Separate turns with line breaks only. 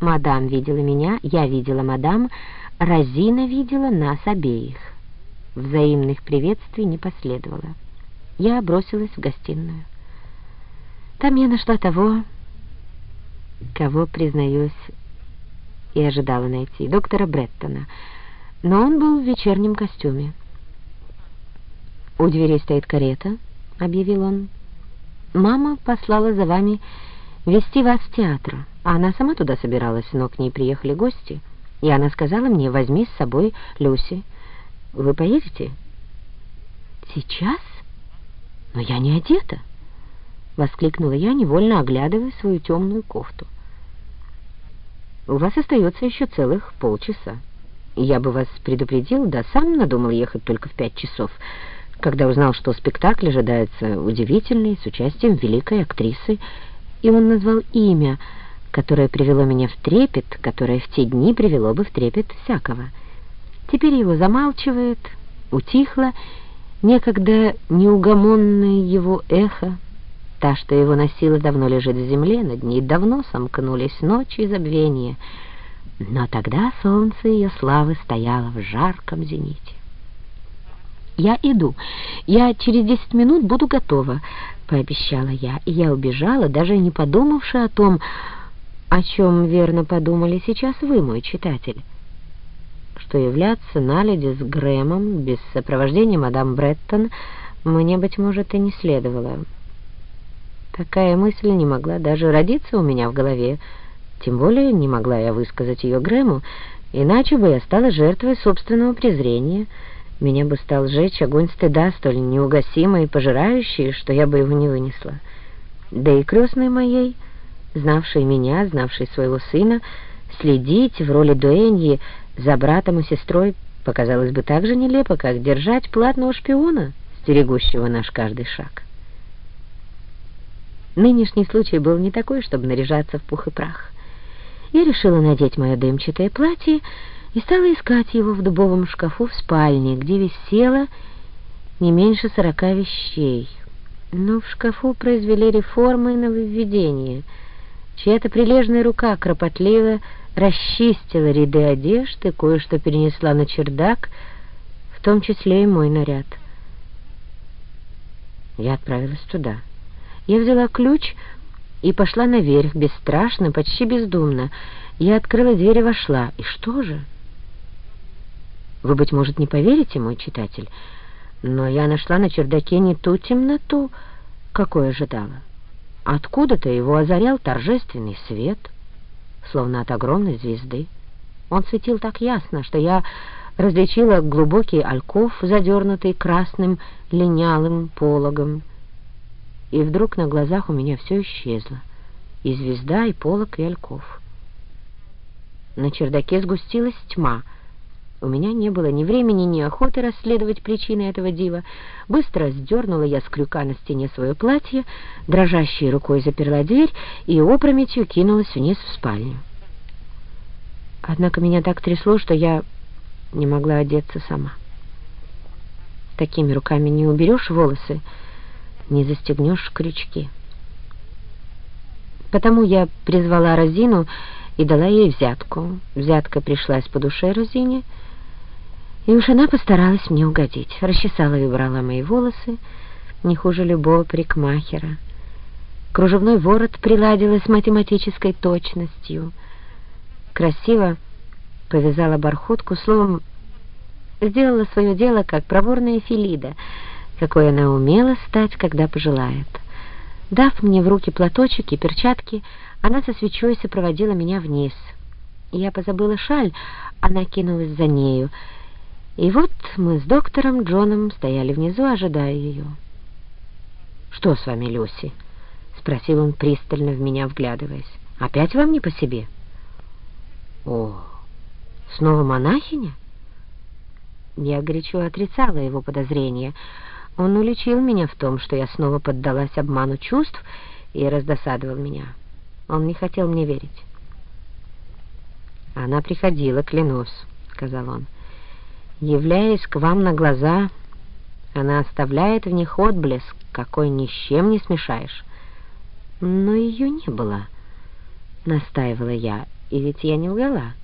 Мадам видела меня, я видела мадам, Розина видела нас обеих. Взаимных приветствий не последовало. Я бросилась в гостиную. Там я нашла того, кого, признаюсь, и ожидала найти, доктора Бреттона, но он был в вечернем костюме. «У дверей стоит карета», — объявил он. «Мама послала за вами вести вас в театр, а она сама туда собиралась, но к ней приехали гости, и она сказала мне, возьми с собой Люси. Вы поедете?» «Сейчас? Но я не одета!» — воскликнула я, невольно оглядывая свою темную кофту. «У вас остается еще целых полчаса. Я бы вас предупредил, да сам надумал ехать только в пять часов, когда узнал, что спектакль ожидается удивительный, с участием великой актрисы, и он назвал имя, которое привело меня в трепет, которое в те дни привело бы в трепет всякого. Теперь его замалчивает, утихло, некогда неугомонное его эхо, та, что его носила, давно лежит в земле, над ней давно сомкнулись ночи и забвения, но тогда солнце ее славы стояло в жарком зените. «Я иду. Я через десять минут буду готова», — пообещала я. И я убежала, даже не подумавши о том, о чем верно подумали сейчас вы, мой читатель, что являться на леди с Грэмом без сопровождения мадам Бреттон мне, быть может, и не следовало. Такая мысль не могла даже родиться у меня в голове, тем более не могла я высказать ее Грэму, иначе бы я стала жертвой собственного презрения — меня бы стал сжечь огонь стыда, столь неугасимый и пожирающий, что я бы его не вынесла. Да и крестной моей, знавшей меня, знавшей своего сына, следить в роли дуэньи за братом и сестрой показалось бы так же нелепо, как держать платного шпиона, стерегущего наш каждый шаг. Нынешний случай был не такой, чтобы наряжаться в пух и прах. Я решила надеть мое дымчатое платье и стала искать его в дубовом шкафу в спальне, где висело не меньше сорока вещей. Но в шкафу произвели реформы и нововведения. Чья-то прилежная рука кропотливо расчистила ряды одежды, кое-что перенесла на чердак, в том числе и мой наряд. Я отправилась туда. Я взяла ключ и пошла наверх, бесстрашно, почти бездумно. Я открыла дверь и вошла. И что же? Вы, быть может, не поверите, мой читатель, но я нашла на чердаке не ту темноту, какой ожидала. Откуда-то его озарял торжественный свет, словно от огромной звезды. Он светил так ясно, что я различила глубокий альков, задернутый красным линялым пологом. И вдруг на глазах у меня все исчезло. И звезда, и полог, и альков. На чердаке сгустилась тьма — у меня не было ни времени, ни охоты расследовать причины этого дива. Быстро сдернула я с крюка на стене свое платье, дрожащей рукой заперла дверь и опрометью кинулась вниз в спальню. Однако меня так трясло, что я не могла одеться сама. Такими руками не уберешь волосы, не застегнешь крючки. Потому я призвала Розину и дала ей взятку. Взятка пришлась по душе Розине — и уж она постаралась мне угодить. Расчесала и убрала мои волосы, не хуже любого парикмахера. Кружевной ворот приладила с математической точностью. Красиво повязала бархотку, словом, сделала свое дело, как проворная Филида, какой она умела стать, когда пожелает. Дав мне в руки платочек и перчатки, она со свечой сопроводила меня вниз. Я позабыла шаль, она кинулась за нею — и вот мы с доктором Джоном стояли внизу, ожидая ее. «Что с вами, Люси?» — спросил он, пристально в меня вглядываясь. «Опять вам не по себе?» «О, снова монахиня?» Я горячо отрицала его подозрения. Он уличил меня в том, что я снова поддалась обману чувств и раздосадовал меня. Он не хотел мне верить. «Она приходила, клянусь», — сказал он. Являясь к вам на глаза, она оставляет в них отблеск, какой ни с чем не смешаешь. Но ее не было, настаивала я, И ведь я не лгала.